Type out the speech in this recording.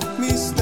left me